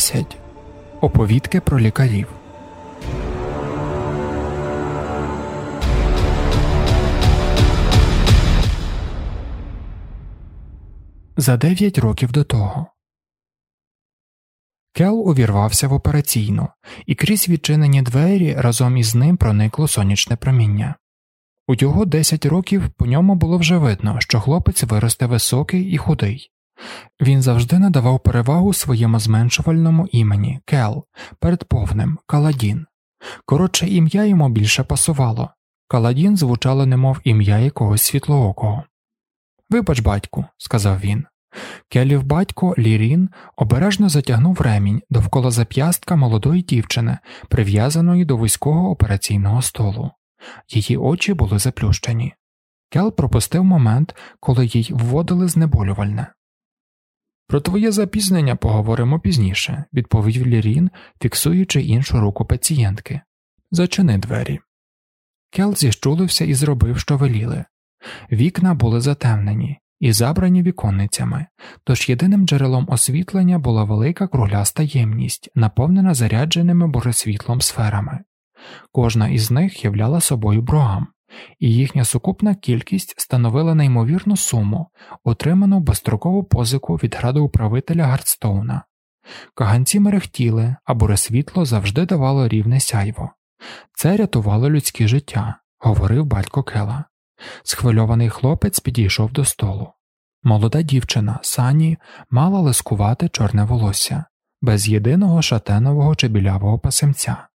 10. Оповідки про лікарів. За дев'ять років до того Кел увірвався в операційну, і крізь відчинені двері разом із ним проникло сонячне проміння. У його десять років по ньому було вже видно, що хлопець виросте високий і худий. Він завжди надавав перевагу своєму зменшувальному імені Кел перед повним Каладін. Коротше, ім'я йому більше пасувало. Каладін звучало немов ім'я якогось світлоокого. Вибач, батьку, сказав він. Келів батько Лірін обережно затягнув ремінь довкола зап'ястка молодої дівчини, прив'язаної до вузького операційного столу. Її очі були заплющені. Кел пропустив момент, коли їй вводили знеболювальне. Про твоє запізнення поговоримо пізніше, відповів Лірін, фіксуючи іншу руку пацієнтки. Зачини двері. Кел зіщулився і зробив, що веліли. Вікна були затемнені і забрані віконницями, тож єдиним джерелом освітлення була велика кругляста ємність, наповнена зарядженими боресвітлом сферами. Кожна із них являла собою брогам, і їхня сукупна кількість становила неймовірну суму, отриману безстрокову позику від градоуправителя Гардстоуна. Каганці мерехтіли, а буресвітло завжди давало рівне сяйво. Це рятувало людське життя, говорив батько Кела. Схвильований хлопець підійшов до столу. Молода дівчина Сані мала лискувати чорне волосся, без єдиного шатенового чи білявого пасемця.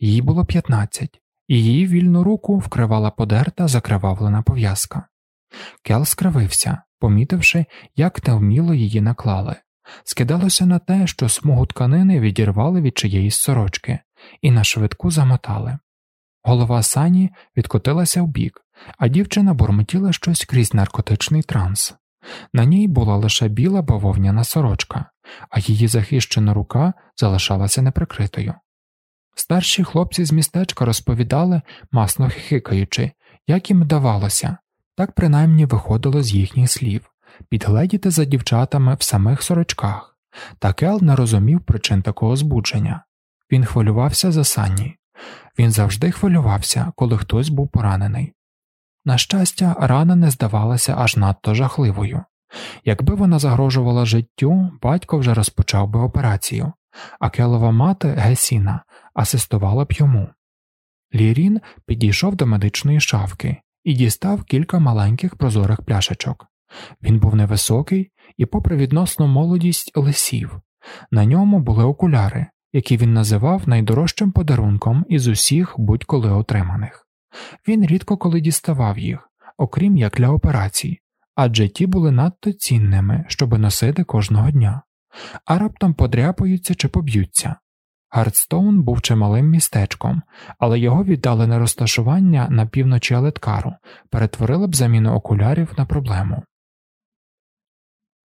Їй було 15, її вільну руку вкривала подерта закривавлена пов'язка. Кел скривився, помітивши, як невміло її наклали. Скидалося на те, що смугу тканини відірвали від чиєїсь сорочки і на швидку замотали. Голова Сані відкотилася вбік, а дівчина бурмотіла щось крізь наркотичний транс. На ній була лише біла бавовняна сорочка, а її захищена рука залишалася неприкритою. Старші хлопці з містечка розповідали, масно хихикаючи, як їм давалося, так принаймні виходило з їхніх слів підгледіти за дівчатами в самих сорочках, та Кел не розумів причин такого збудження. Він хвилювався за Санні. Він завжди хвилювався, коли хтось був поранений. На щастя, рана не здавалася аж надто жахливою. Якби вона загрожувала життю, батько вже розпочав би операцію, а келова мати Гесіна асистувала б йому. Лірін підійшов до медичної шафки і дістав кілька маленьких прозорих пляшечок. Він був невисокий і, попри відносну молодість, лисів. На ньому були окуляри, які він називав найдорожчим подарунком із усіх будь-коли отриманих. Він рідко коли діставав їх, окрім як для операцій, адже ті були надто цінними, щоби носити кожного дня, а раптом подряпаються чи поб'ються. Гардстоун був чималим містечком, але його віддалене розташування на півночі Алеткару перетворило б заміну окулярів на проблему.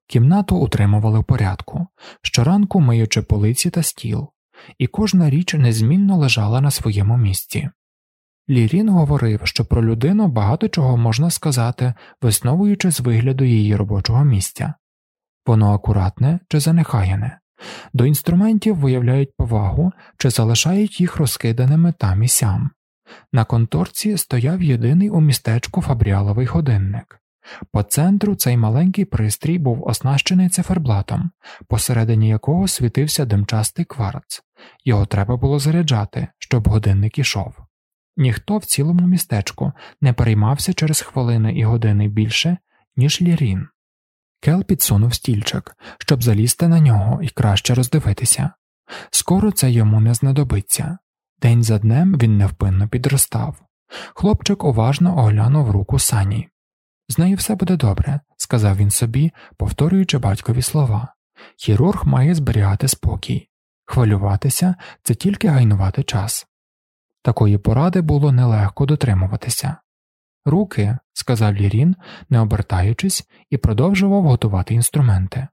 Кімнату утримували в порядку, щоранку миючи полиці та стіл, і кожна річ незмінно лежала на своєму місці. Лірін говорив, що про людину багато чого можна сказати, висновуючи з вигляду її робочого місця воно акуратне чи занехаяне, до інструментів виявляють повагу чи залишають їх розкиданими там і сям. На конторці стояв єдиний у містечку фабріаловий годинник. По центру цей маленький пристрій був оснащений циферблатом, посередині якого світився димчастий кварц, його треба було заряджати, щоб годинник ішов. Ніхто в цілому містечку не переймався через хвилини і години більше, ніж Лірін. Кел підсунув стільчик, щоб залізти на нього і краще роздивитися. Скоро це йому не знадобиться. День за днем він невпинно підростав. Хлопчик уважно оглянув руку сані. З нею все буде добре, сказав він собі, повторюючи батькові слова. Хірург має зберігати спокій, хвилюватися це тільки гайнувати час. Такої поради було нелегко дотримуватися. Руки, сказав Лірін, не обертаючись, і продовжував готувати інструменти.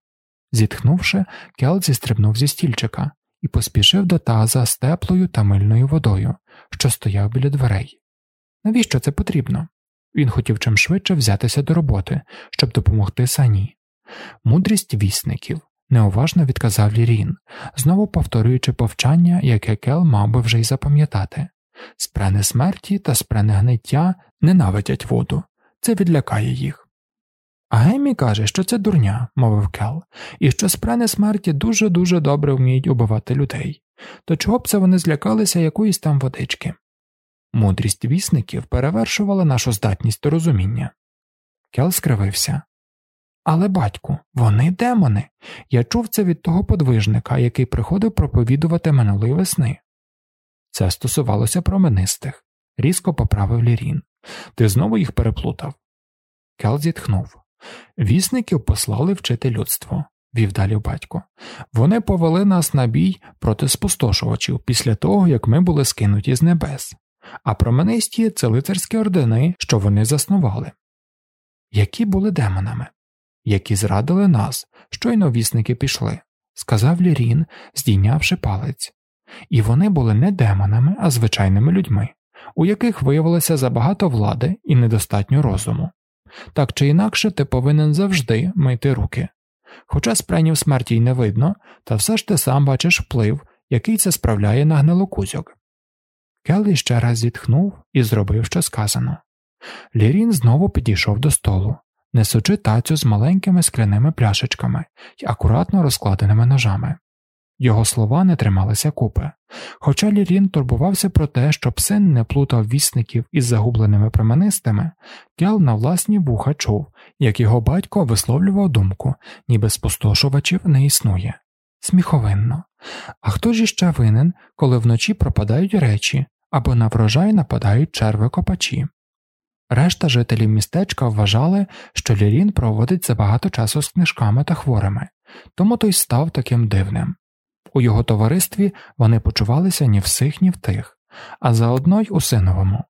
Зітхнувши, Келт зістрибнув зі стільчика і поспішив до таза з теплою та мильною водою, що стояв біля дверей. Навіщо це потрібно? Він хотів чим швидше взятися до роботи, щоб допомогти сані. Мудрість вісників неуважно відказав Лірін, знову повторюючи повчання, яке Кел мав би вже й запам'ятати спрени смерті та спрени гниття ненавидять воду, це відлякає їх. А Гемі каже, що це дурня, мовив Кел, і що спрени смерті дуже дуже добре вміють убивати людей, то чого б це вони злякалися якоїсь там водички? Мудрість вісників перевершувала нашу здатність до розуміння. Кел скривився. Але, батьку, вони демони. Я чув це від того подвижника, який приходив проповідувати минулої весни. Це стосувалося променистих, різко поправив Лірін. Ти знову їх переплутав. Кел зітхнув. Вісників послали вчити людство, вів далі батько. Вони повели нас на бій проти спустошувачів після того, як ми були скинуті з небес, а променисті це лицарські ордени, що вони заснували. Які були демонами, які зрадили нас, щойно вісники пішли, сказав Лірін, здійнявши палець. І вони були не демонами, а звичайними людьми, у яких виявилося забагато влади і недостатньо розуму. Так чи інакше ти повинен завжди мити руки. Хоча спренів смерті й не видно, та все ж ти сам бачиш вплив, який це справляє на гнилокузьок. Келлі ще раз зітхнув і зробив, що сказано. Лірін знову підійшов до столу, несучи тацю з маленькими скляними пляшечками й акуратно розкладеними ножами. Його слова не трималися купи, хоча Лірін турбувався про те, щоб син не плутав вісників із загубленими променистими, Кел на власні вуха чув, як його батько висловлював думку, ніби спустошувачів не існує. Сміховинно. А хто ж іще винен, коли вночі пропадають речі або на врожай нападають черви копачі? Решта жителів містечка вважали, що Лірін проводить забагато часу з книжками та хворими, тому той став таким дивним. У його товаристві вони почувалися ні в сих, ні в тих, а заодно й у синовому.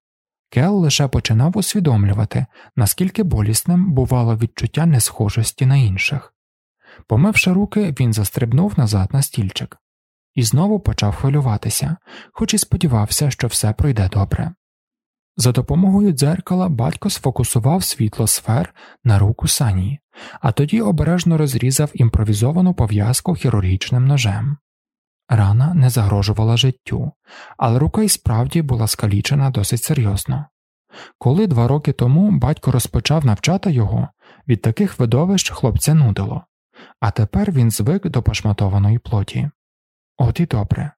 Кел лише починав усвідомлювати, наскільки болісним бувало відчуття несхожості на інших. Помивши руки, він застрибнув назад на стільчик і знову почав хвилюватися, хоч і сподівався, що все пройде добре. За допомогою дзеркала батько сфокусував світло сфер на руку сані, а тоді обережно розрізав імпровізовану пов'язку хірургічним ножем. Рана не загрожувала життю, але рука й справді була скалічена досить серйозно. Коли два роки тому батько розпочав навчати його, від таких видовищ хлопця нудило, а тепер він звик до пошматованої плоті. От і добре.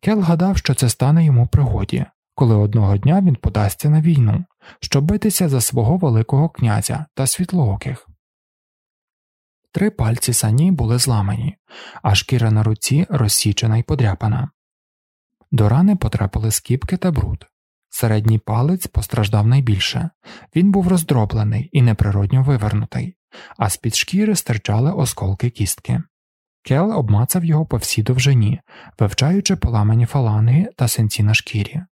Кел гадав, що це стане йому пригоді, коли одного дня він подасться на війну, щоб битися за свого Великого князя та світлооких. Три пальці сані були зламані, а шкіра на руці розсічена й подряпана. До рани потрапили скіпки та бруд. Середній палець постраждав найбільше, він був роздроблений і неприродньо вивернутий, а з під шкіри стирчали осколки кістки. Кел обмацав його по всій довжині, вивчаючи поламані фаланги та синці на шкірі.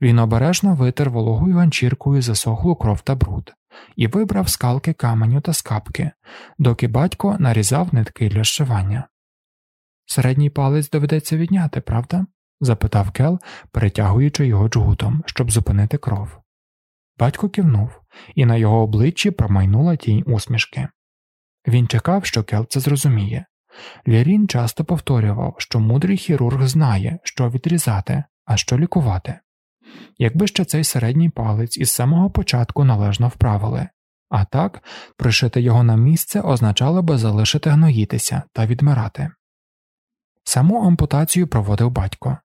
Він обережно витер вологою ганчіркою засохлу кров та бруд, і вибрав скалки каменю та скапки, доки батько нарізав нитки для зшивання. Середній палець доведеться відняти, правда? запитав Кел, перетягуючи його джгутом, щоб зупинити кров. Батько кивнув, і на його обличчі промайнула тінь усмішки. Він чекав, що Кел це зрозуміє. Лярін часто повторював, що мудрий хірург знає, що відрізати, а що лікувати якби ще цей середній палець із самого початку належно вправили, а так пришити його на місце означало би залишити гноїтися та відмирати. Саму ампутацію проводив батько.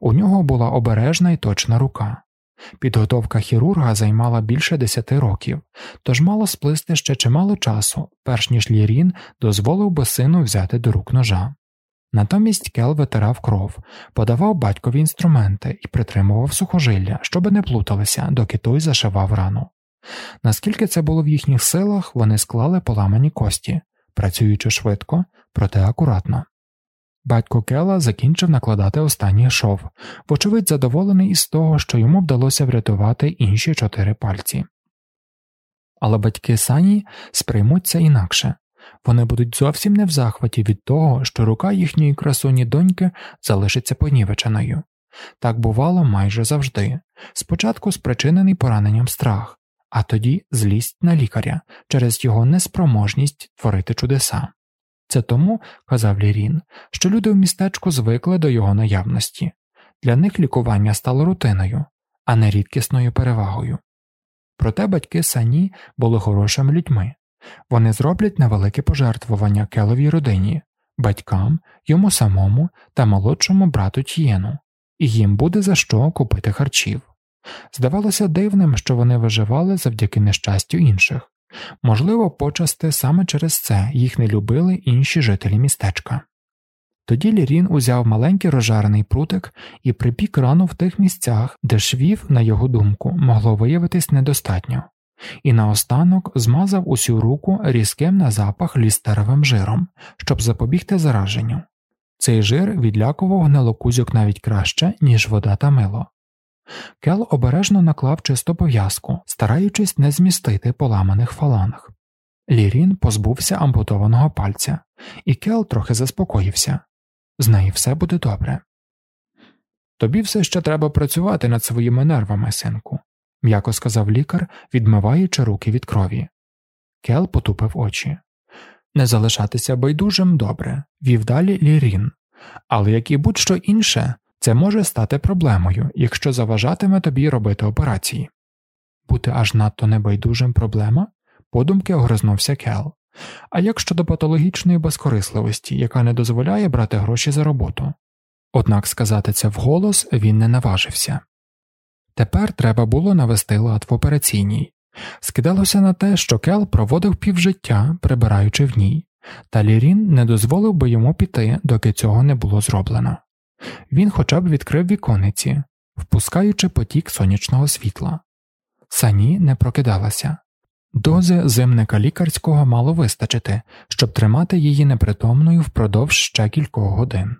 У нього була обережна і точна рука. Підготовка хірурга займала більше десяти років, тож мало сплисти ще чимало часу, перш ніж Лірін дозволив би сину взяти до рук ножа. Натомість Кел витирав кров, подавав батькові інструменти і притримував сухожилля, щоби не плуталися, доки той зашивав рану. Наскільки це було в їхніх силах, вони склали поламані кості, працюючи швидко, проте акуратно. Батько Кела закінчив накладати останній шов, вочевидь задоволений із того, що йому вдалося врятувати інші чотири пальці. Але батьки Сані сприймуться інакше вони будуть зовсім не в захваті від того, що рука їхньої красуні доньки залишиться понівеченою. Так бувало майже завжди спочатку спричинений пораненням страх, а тоді злість на лікаря через його неспроможність творити чудеса. Це тому, казав Лірін, що люди в містечку звикли до його наявності, для них лікування стало рутиною, а не рідкісною перевагою. Проте батьки Сані були хорошими людьми вони зроблять невелике пожертвування келовій родині, батькам, йому самому та молодшому брату Т'єну, і їм буде за що купити харчів. Здавалося дивним, що вони виживали завдяки нещастю інших, можливо, почасти саме через це їх не любили інші жителі містечка. Тоді Лірін узяв маленький розжарений прутик і припік рану в тих місцях, де швів, на його думку, могло виявитись недостатньо, і наостанок змазав усю руку різким на запах лістеровим жиром, щоб запобігти зараженню. Цей жир відлякував гнилокузьок навіть краще, ніж вода та мило. Кел обережно наклав чисту пов'язку, стараючись не змістити поламаних фаланг. Лірін позбувся ампутованого пальця, і Кел трохи заспокоївся з нею все буде добре. Тобі все ще треба працювати над своїми нервами, синку, м'яко сказав лікар, відмиваючи руки від крові. Кел потупив очі. Не залишатися байдужим добре, вів далі Лірін, але як і будь що інше, це може стати проблемою, якщо заважатиме тобі робити операції. Бути аж надто небайдужим проблема? подумки огризнувся Кел. А як щодо патологічної безкорисливості, яка не дозволяє брати гроші за роботу? Однак сказати це вголос він не наважився. Тепер треба було навести лад в операційній. Скидалося на те, що Кел проводив півжиття, прибираючи в ній, та Лірін не дозволив би йому піти, доки цього не було зроблено. Він хоча б відкрив вікониці, впускаючи потік сонячного світла. Сані не прокидалася. Дози зимника лікарського мало вистачити, щоб тримати її непритомною впродовж ще кількох годин.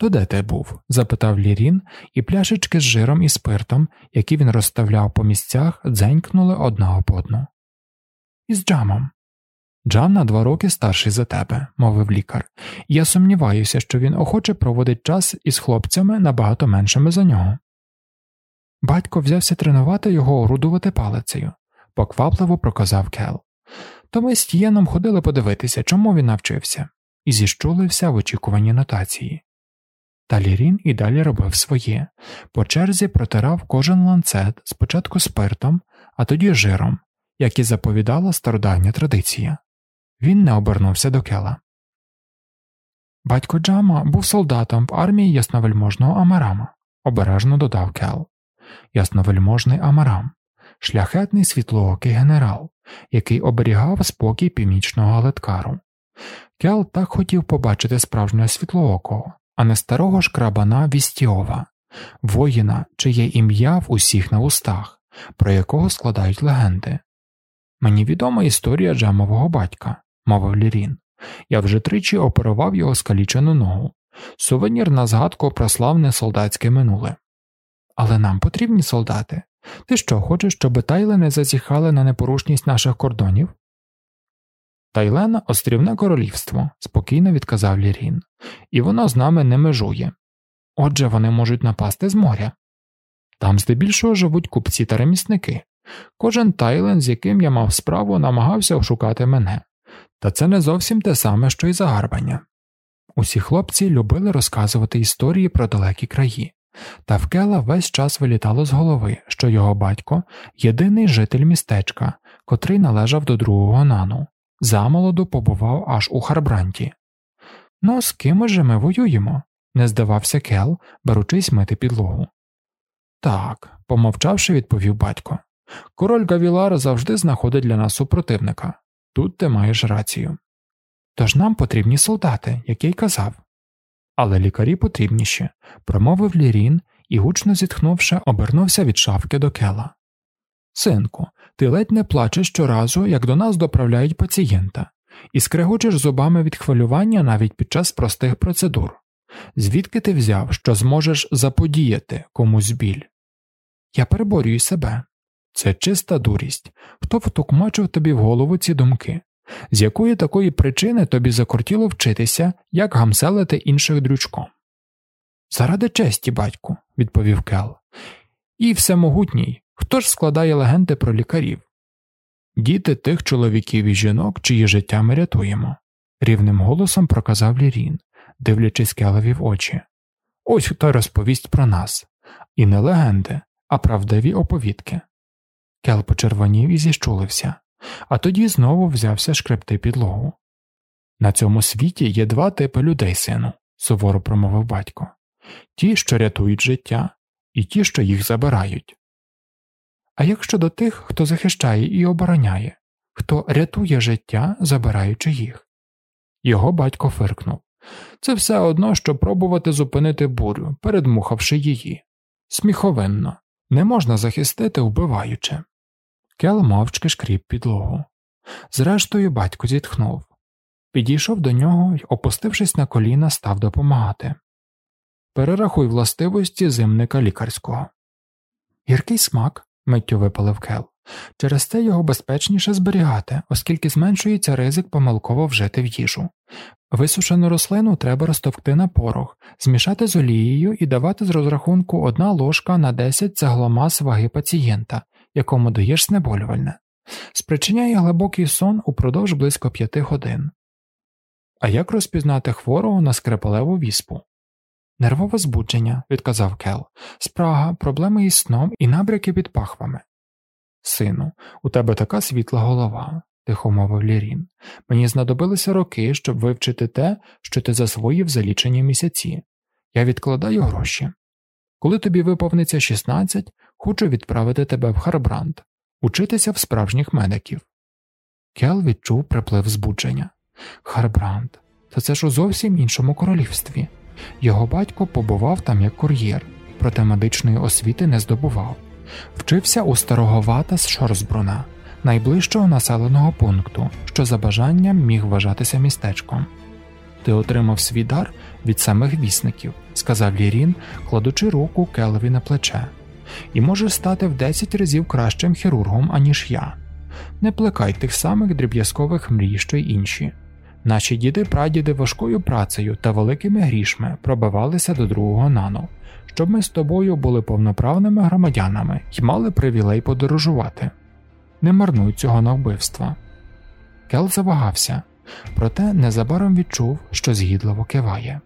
То де ти був? запитав Лірін, і пляшечки з жиром і спиртом, які він розставляв по місцях, дзенькнули одна об одну. Із Джамом. Джам на два роки старший за тебе, мовив лікар, я сумніваюся, що він охоче проводить час із хлопцями набагато меншими за нього. Батько взявся тренувати його орудувати палицею, поквапливо проказав Кел. То ми з Тієном ходили подивитися, чому він навчився, і зіщулився в очікуванні нотації. Та Лірін і далі робив своє, по черзі протирав кожен ланцет спочатку спиртом, а тоді жиром, як і заповідала стародавня традиція. Він не обернувся до кела. Батько Джама був солдатом в армії ясновельможного Амарама, обережно додав Кел. Ясновельможний Амарам, шляхетний світлоокий генерал, який оберігав спокій північного Галеткару. Кел так хотів побачити справжнього світлоокого, а не старого шкрабана Вістіова, воїна, чиє ім'я в усіх на устах, про якого складають легенди. Мені відома історія Джамового батька, мовив Лірін. Я вже тричі оперував його скалічену ногу, сувенір на згадку про славне солдатське минуле. Але нам потрібні солдати. Ти що, хочеш, щоб тайли не зазіхали на непорушність наших кордонів? Тайлен острівне королівство, спокійно відказав Лірін, і воно з нами не межує. Отже, вони можуть напасти з моря. Там здебільшого живуть купці та ремісники. Кожен Тайлен, з яким я мав справу, намагався ошукати мене, та це не зовсім те саме, що й загарбання. Усі хлопці любили розказувати історії про далекі краї, та в Кела весь час вилітало з голови, що його батько єдиний житель містечка, котрий належав до другого нану, замолоду побував аж у Харбранті. Ну, з ким же ми воюємо? не здавався Кел, беручись мити підлогу. Так, помовчавши, відповів батько. Король Гавілар завжди знаходить для нас супротивника. Тут ти маєш рацію. Тож нам потрібні солдати, як я й казав. Але лікарі потрібніші, промовив Лірін і, гучно зітхнувши, обернувся від шафки до кела. Синку, ти ледь не плачеш щоразу, як до нас доправляють пацієнта, і скрегочеш зубами від хвилювання навіть під час простих процедур. Звідки ти взяв, що зможеш заподіяти комусь біль? Я переборюю себе. Це чиста дурість. Хто втокмачив тобі в голову ці думки? З якої такої причини тобі закортіло вчитися, як гамселити інших дрючком? Заради честі, батьку, відповів Кел. І всемогутній, хто ж складає легенди про лікарів? Діти тих чоловіків і жінок, чиї життя ми рятуємо. рівним голосом проказав Лірін, дивлячись Келеві в очі. Ось хто розповість про нас, і не легенди, а правдиві оповідки. Кел почервонів і зіщулився, а тоді знову взявся шкребти підлогу. На цьому світі є два типи людей, сину, суворо промовив батько ті, що рятують життя, і ті, що їх забирають. А як щодо тих, хто захищає і обороняє, хто рятує життя, забираючи їх. Його батько фиркнув це все одно, що пробувати зупинити бурю, передмухавши її. Сміховинно, не можна захистити, вбиваючи. Кел мовчки шкріп підлогу. Зрештою, батько зітхнув. Підійшов до нього і, опустившись на коліна, став допомагати. Перерахуй властивості зимника лікарського. Гіркий смак, миттю випалив Кел. Через це його безпечніше зберігати, оскільки зменшується ризик помилково вжити в їжу. Висушену рослину треба розтовкти на порох, змішати з олією і давати з розрахунку одна ложка на 10 цегломас ваги пацієнта, якому даєш знеболювальне, спричиняє глибокий сон упродовж близько п'яти годин. А як розпізнати хворого на скрипалеву віспу? Нервове збудження, відказав Кел, спрага, проблеми із сном і набряки під пахвами. Сину, у тебе така світла голова, тихо мовив Лірін. Мені знадобилися роки, щоб вивчити те, що ти засвоїв за лічені місяці. Я відкладаю гроші. Коли тобі виповниться 16, хочу відправити тебе в Харбранд, учитися в справжніх медиків. Кел відчув приплив збудження. Харбранд, та це ж у зовсім іншому королівстві. Його батько побував там як кур'єр, проте медичної освіти не здобував. Вчився у староговата з Шорсбруна, найближчого населеного пункту, що за бажанням міг вважатися містечком. Ти отримав свій дар від самих вісників, сказав Лірін, кладучи руку Келові на плече, і можеш стати в 10 разів кращим хірургом, аніж я. Не плекай тих самих дріб'язкових мрій, що й інші. Наші діди прадіди важкою працею та великими грішми пробивалися до другого нано, щоб ми з тобою були повноправними громадянами і мали привілей подорожувати. Не марнуй цього на вбивства. Кел завагався, проте незабаром відчув, що згідливо киває.